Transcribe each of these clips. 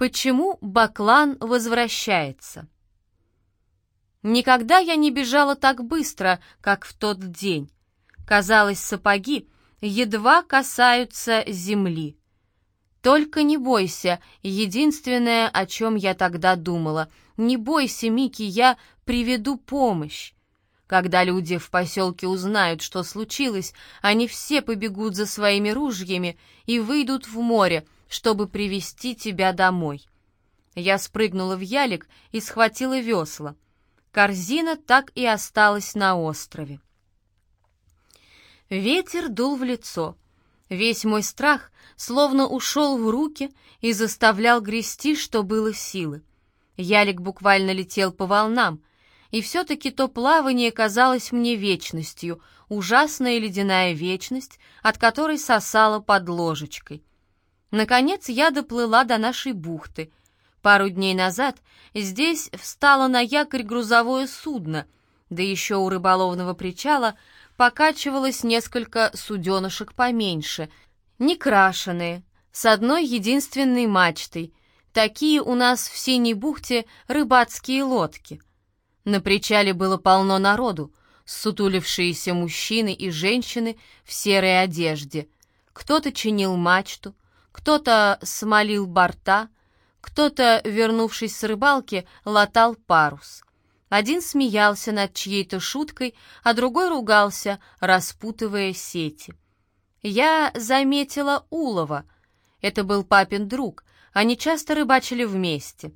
Почему Баклан возвращается? Никогда я не бежала так быстро, как в тот день. Казалось, сапоги едва касаются земли. Только не бойся, единственное, о чем я тогда думала. Не бойся, Мики, я приведу помощь. Когда люди в поселке узнают, что случилось, они все побегут за своими ружьями и выйдут в море, чтобы привести тебя домой. Я спрыгнула в ялик и схватила весла. Корзина так и осталась на острове. Ветер дул в лицо. Весь мой страх словно ушел в руки и заставлял грести, что было силы. Ялик буквально летел по волнам, и все-таки то плавание казалось мне вечностью, ужасная ледяная вечность, от которой сосала под ложечкой. Наконец я доплыла до нашей бухты. Пару дней назад здесь встало на якорь грузовое судно, да еще у рыболовного причала покачивалось несколько суденышек поменьше, некрашенные, с одной единственной мачтой. Такие у нас в Синей бухте рыбацкие лодки. На причале было полно народу, сутулившиеся мужчины и женщины в серой одежде. Кто-то чинил мачту, кто-то смолил борта, кто-то, вернувшись с рыбалки, латал парус. Один смеялся над чьей-то шуткой, а другой ругался, распутывая сети. Я заметила Улова. Это был папин друг. Они часто рыбачили вместе.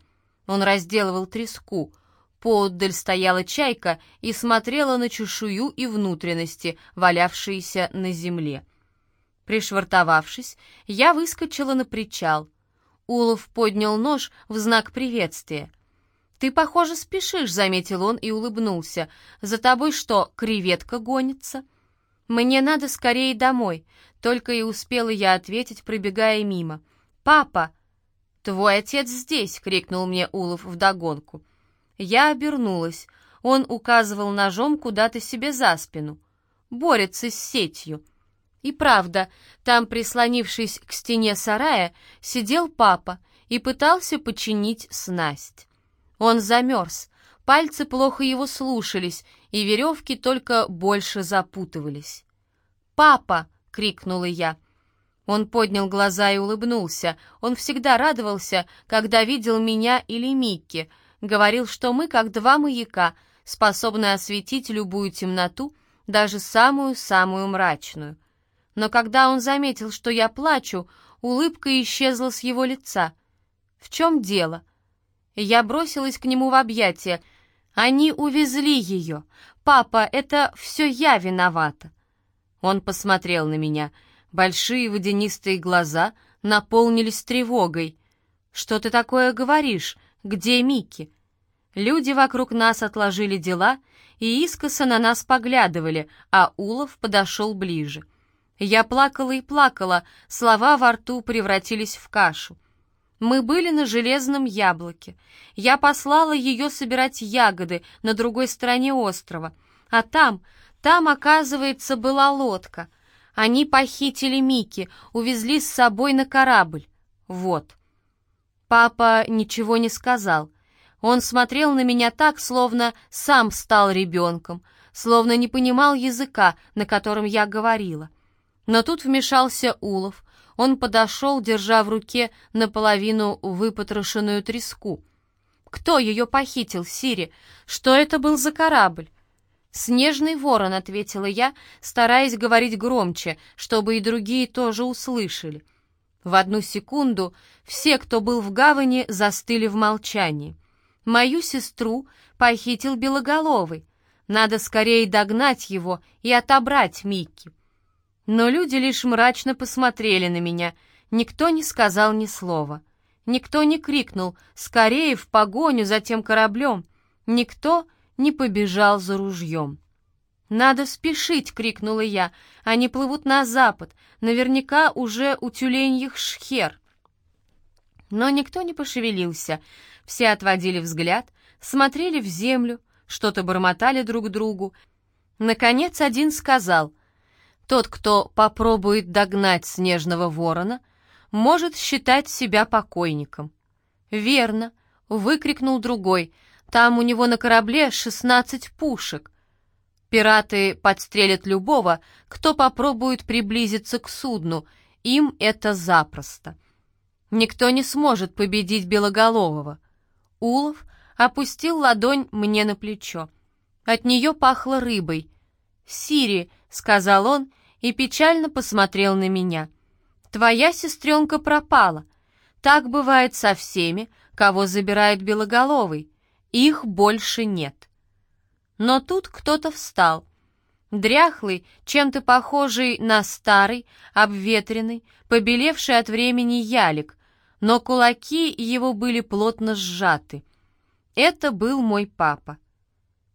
Он разделывал треску. Поотдаль стояла чайка и смотрела на чешую и внутренности, валявшиеся на земле. Пришвартовавшись, я выскочила на причал. Улов поднял нож в знак приветствия. «Ты, похоже, спешишь», — заметил он и улыбнулся. «За тобой что, креветка гонится?» «Мне надо скорее домой», — только и успела я ответить, пробегая мимо. «Папа!» «Твой отец здесь!» — крикнул мне Улов вдогонку. Я обернулась. Он указывал ножом куда-то себе за спину. «Борется с сетью». И правда, там, прислонившись к стене сарая, сидел папа и пытался починить снасть. Он замерз, пальцы плохо его слушались, и веревки только больше запутывались. «Папа!» — крикнула я. Он поднял глаза и улыбнулся. Он всегда радовался, когда видел меня или Микки. Говорил, что мы как два маяка, способны осветить любую темноту, даже самую-самую мрачную но когда он заметил, что я плачу, улыбка исчезла с его лица. «В чем дело?» Я бросилась к нему в объятия. «Они увезли ее. Папа, это все я виновата». Он посмотрел на меня. Большие водянистые глаза наполнились тревогой. «Что ты такое говоришь? Где Микки?» Люди вокруг нас отложили дела и искоса на нас поглядывали, а Улов подошел ближе. Я плакала и плакала, слова во рту превратились в кашу. Мы были на железном яблоке. Я послала ее собирать ягоды на другой стороне острова. А там, там, оказывается, была лодка. Они похитили Мики, увезли с собой на корабль. Вот. Папа ничего не сказал. Он смотрел на меня так, словно сам стал ребенком, словно не понимал языка, на котором я говорила. Но тут вмешался Улов. Он подошел, держа в руке наполовину выпотрошенную треску. «Кто ее похитил, Сири? Что это был за корабль?» «Снежный ворон», — ответила я, стараясь говорить громче, чтобы и другие тоже услышали. В одну секунду все, кто был в гавани, застыли в молчании. Мою сестру похитил Белоголовый. Надо скорее догнать его и отобрать Микки. Но люди лишь мрачно посмотрели на меня, никто не сказал ни слова. Никто не крикнул «Скорее в погоню за тем кораблем!» Никто не побежал за ружьем. «Надо спешить!» — крикнула я. «Они плывут на запад, наверняка уже у тюленьих шхер». Но никто не пошевелился. Все отводили взгляд, смотрели в землю, что-то бормотали друг другу. Наконец один сказал — тот, кто попробует догнать снежного ворона, может считать себя покойником. «Верно», — выкрикнул другой. «Там у него на корабле шестнадцать пушек». Пираты подстрелят любого, кто попробует приблизиться к судну. Им это запросто. Никто не сможет победить Белоголового. Улов опустил ладонь мне на плечо. От нее пахло рыбой. «Сири», — сказал он и печально посмотрел на меня. «Твоя сестренка пропала. Так бывает со всеми, кого забирает Белоголовый. Их больше нет». Но тут кто-то встал. Дряхлый, чем-то похожий на старый, обветренный, побелевший от времени ялик, но кулаки его были плотно сжаты. Это был мой папа.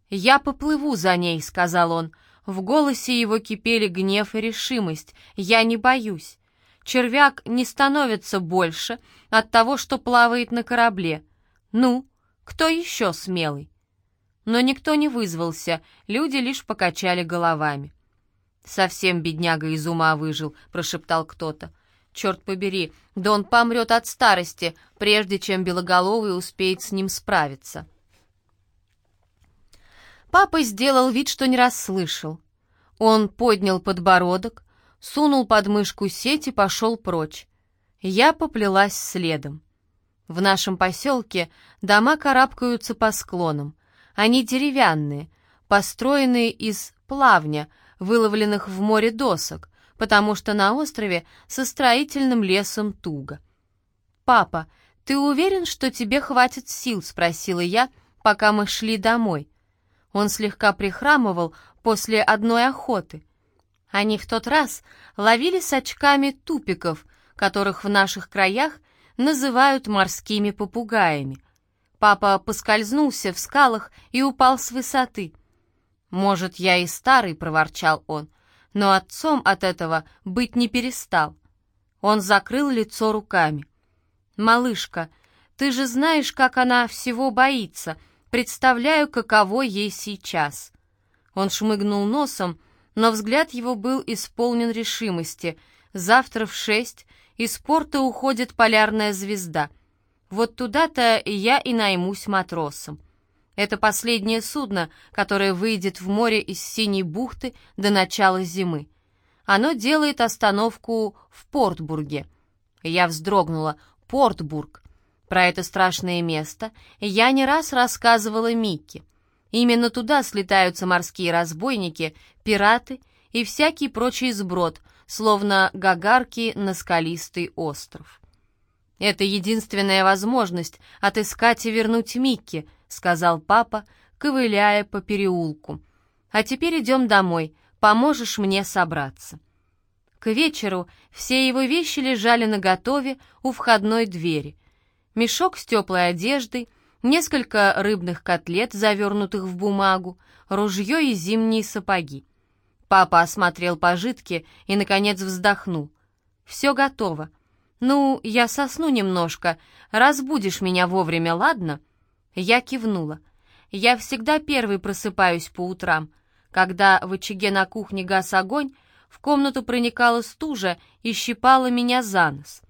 «Я поплыву за ней», — сказал он. В голосе его кипели гнев и решимость. «Я не боюсь. Червяк не становится больше от того, что плавает на корабле. Ну, кто еще смелый?» Но никто не вызвался, люди лишь покачали головами. «Совсем бедняга из ума выжил», — прошептал кто-то. «Черт побери, да он помрет от старости, прежде чем Белоголовый успеет с ним справиться». Папа сделал вид, что не расслышал. Он поднял подбородок, сунул под мышку сеть и пошел прочь. Я поплелась следом. В нашем поселке дома карабкаются по склонам. Они деревянные, построенные из плавня, выловленных в море досок, потому что на острове со строительным лесом туго. «Папа, ты уверен, что тебе хватит сил?» — спросила я, пока мы шли домой. Он слегка прихрамывал после одной охоты. Они в тот раз ловили с очками тупиков, которых в наших краях называют морскими попугаями — Папа поскользнулся в скалах и упал с высоты. «Может, я и старый», — проворчал он, но отцом от этого быть не перестал. Он закрыл лицо руками. «Малышка, ты же знаешь, как она всего боится. Представляю, каково ей сейчас». Он шмыгнул носом, но взгляд его был исполнен решимости. Завтра в шесть из порта уходит полярная звезда — вот туда-то я и наймусь матросом. Это последнее судно, которое выйдет в море из Синей бухты до начала зимы. Оно делает остановку в Портбурге. Я вздрогнула. Портбург. Про это страшное место я не раз рассказывала Микки. Именно туда слетаются морские разбойники, пираты и всякий прочий сброд, словно гагарки на скалистый остров. «Это единственная возможность отыскать и вернуть Микки», — сказал папа, ковыляя по переулку. «А теперь идем домой, поможешь мне собраться». К вечеру все его вещи лежали наготове у входной двери. Мешок с теплой одеждой, несколько рыбных котлет, завернутых в бумагу, ружье и зимние сапоги. Папа осмотрел пожитки и, наконец, вздохнул. «Все готово. «Ну, я сосну немножко. Разбудишь меня вовремя, ладно?» Я кивнула. Я всегда первый просыпаюсь по утрам. Когда в очаге на кухне гас огонь, в комнату проникала стужа и щипала меня за нос.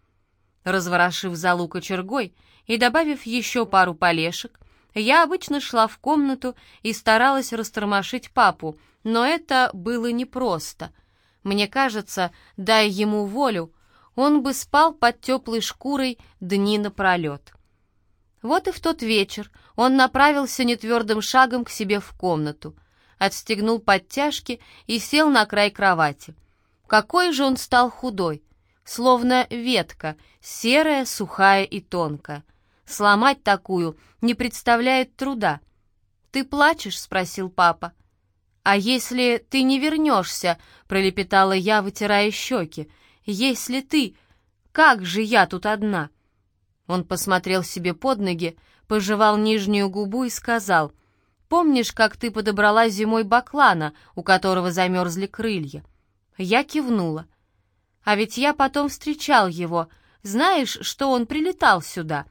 Разворошив залу кочергой и добавив еще пару полешек, я обычно шла в комнату и старалась растормошить папу, но это было непросто. Мне кажется, дай ему волю, он бы спал под теплой шкурой дни напролет. Вот и в тот вечер он направился нетвердым шагом к себе в комнату, отстегнул подтяжки и сел на край кровати. Какой же он стал худой, словно ветка, серая, сухая и тонкая. Сломать такую не представляет труда. «Ты плачешь?» — спросил папа. «А если ты не вернешься?» — пролепетала я, вытирая щеки. Если ты... Как же я тут одна?» Он посмотрел себе под ноги, пожевал нижнюю губу и сказал, «Помнишь, как ты подобрала зимой баклана, у которого замерзли крылья?» Я кивнула. «А ведь я потом встречал его. Знаешь, что он прилетал сюда?»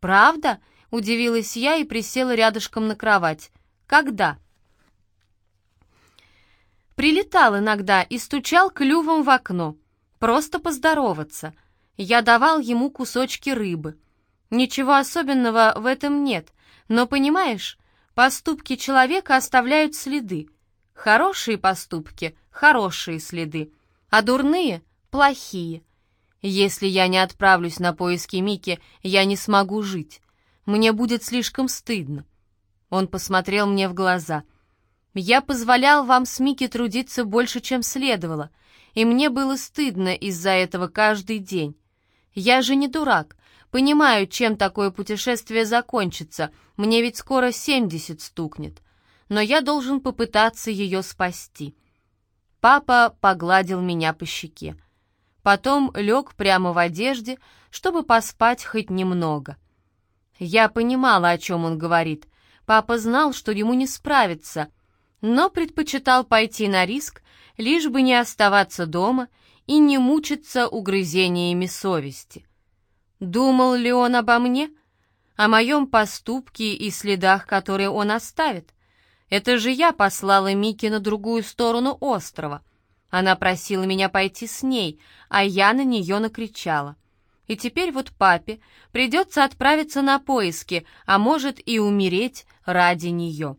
«Правда?» — удивилась я и присела рядышком на кровать. «Когда?» Прилетал иногда и стучал клювом в окно. Просто поздороваться. Я давал ему кусочки рыбы. Ничего особенного в этом нет, но понимаешь, поступки человека оставляют следы. Хорошие поступки — хорошие следы, а дурные — плохие. Если я не отправлюсь на поиски Мики, я не смогу жить. Мне будет слишком стыдно. Он посмотрел мне в глаза. Я позволял вам с Мики трудиться больше, чем следовало, и мне было стыдно из-за этого каждый день. Я же не дурак, понимаю, чем такое путешествие закончится, мне ведь скоро семьдесят стукнет. Но я должен попытаться ее спасти. Папа погладил меня по щеке. Потом лег прямо в одежде, чтобы поспать хоть немного. Я понимала, о чем он говорит. Папа знал, что ему не справиться, но предпочитал пойти на риск, лишь бы не оставаться дома и не мучиться угрызениями совести. Думал ли он обо мне? О моем поступке и следах, которые он оставит? Это же я послала Микки на другую сторону острова. Она просила меня пойти с ней, а я на нее накричала. И теперь вот папе придется отправиться на поиски, а может и умереть ради нее.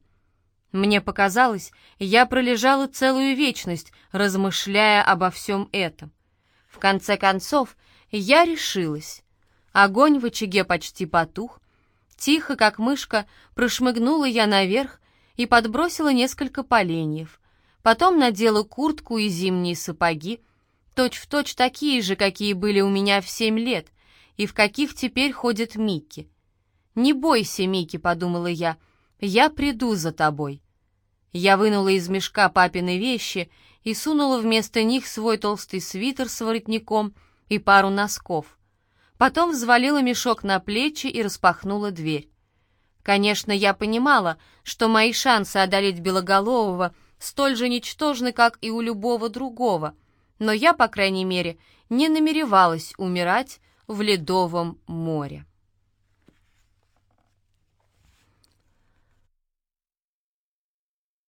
Мне показалось, я пролежала целую вечность, размышляя обо всем этом. В конце концов, я решилась. Огонь в очаге почти потух. Тихо, как мышка, прошмыгнула я наверх и подбросила несколько поленьев. Потом надела куртку и зимние сапоги, точь-в-точь точь такие же, какие были у меня в семь лет, и в каких теперь ходит Микки. «Не бойся, Микки», — подумала я, — «я приду за тобой». Я вынула из мешка папины вещи и сунула вместо них свой толстый свитер с воротником и пару носков. Потом взвалила мешок на плечи и распахнула дверь. Конечно, я понимала, что мои шансы одолеть Белоголового столь же ничтожны, как и у любого другого, но я, по крайней мере, не намеревалась умирать в ледовом море.